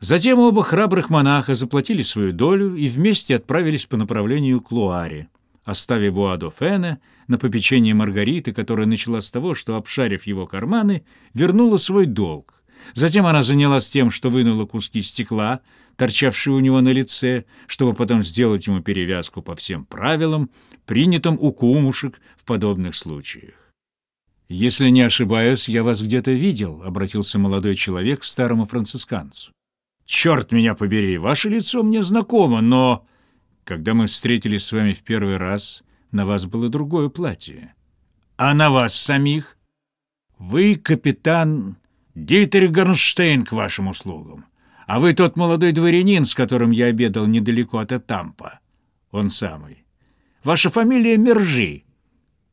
Затем оба храбрых монаха заплатили свою долю и вместе отправились по направлению к Луаре, оставив Буадо Фена на попечение Маргариты, которая начала с того, что, обшарив его карманы, вернула свой долг. Затем она занялась тем, что вынула куски стекла, торчавшие у него на лице, чтобы потом сделать ему перевязку по всем правилам, принятым у кумушек в подобных случаях. «Если не ошибаюсь, я вас где-то видел», — обратился молодой человек к старому францисканцу. «Черт меня побери, ваше лицо мне знакомо, но...» «Когда мы встретились с вами в первый раз, на вас было другое платье». «А на вас самих?» «Вы капитан Дитерих Горнштейн к вашим услугам. А вы тот молодой дворянин, с которым я обедал недалеко от Этампа. Он самый. Ваша фамилия Мержи».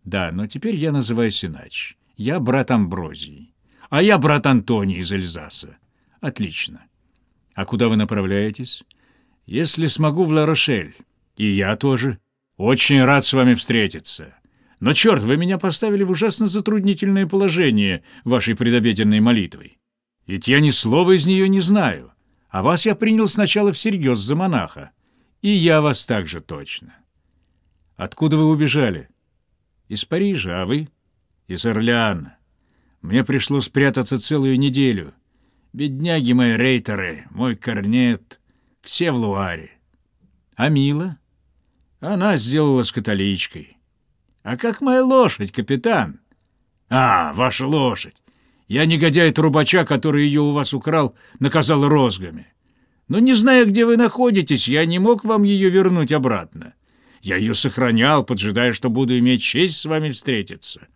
«Да, но теперь я называюсь иначе. Я брат Амброзий. А я брат Антоний из Эльзаса. Отлично. А куда вы направляетесь? Если смогу, в Ла-Рошель. И я тоже. Очень рад с вами встретиться. Но, черт, вы меня поставили в ужасно затруднительное положение вашей предобеденной молитвой. Ведь я ни слова из нее не знаю. А вас я принял сначала всерьез за монаха. И я вас также точно. Откуда вы убежали? Из Парижа, а вы? Из Орлеана. Мне пришлось спрятаться целую неделю. Бедняги мои рейтеры, мой корнет, все в Луаре. А Мила? Она сделала с католичкой. А как моя лошадь, капитан? А, ваша лошадь. Я негодяй-трубача, который ее у вас украл, наказал розгами. Но не зная, где вы находитесь, я не мог вам ее вернуть обратно. Я ее сохранял, поджидая, что буду иметь честь с вами встретиться.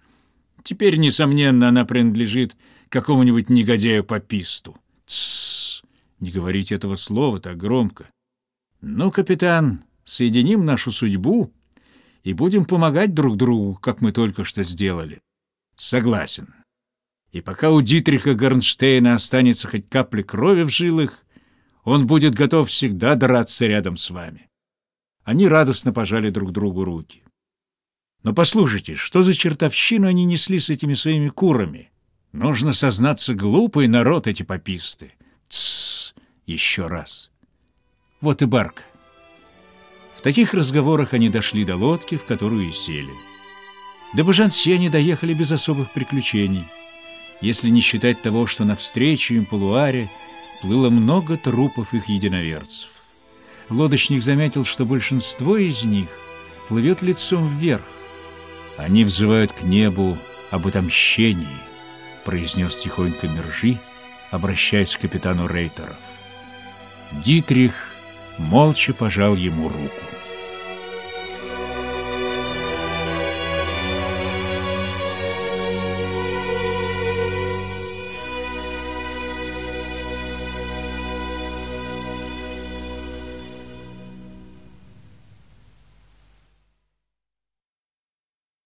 Теперь, несомненно, она принадлежит какому-нибудь негодяю-пописту. Тссс! Не говорите этого слова так громко. Ну, капитан, соединим нашу судьбу и будем помогать друг другу, как мы только что сделали. Согласен. И пока у Дитриха Горнштейна останется хоть капля крови в жилах, он будет готов всегда драться рядом с вами. Они радостно пожали друг другу руки. Но послушайте, что за чертовщину они несли с этими своими курами? Нужно сознаться, глупый народ эти пописты. Тссс, еще раз. Вот и барка. В таких разговорах они дошли до лодки, в которую и сели. До Бажанси они доехали без особых приключений, если не считать того, что навстречу им полуаре плыло много трупов их единоверцев. Лодочник заметил, что большинство из них плывет лицом вверх. Они взывают к небу об отомщении, произнес тихонько Мержи, обращаясь к капитану Рейтеров. Дитрих молча пожал ему руку.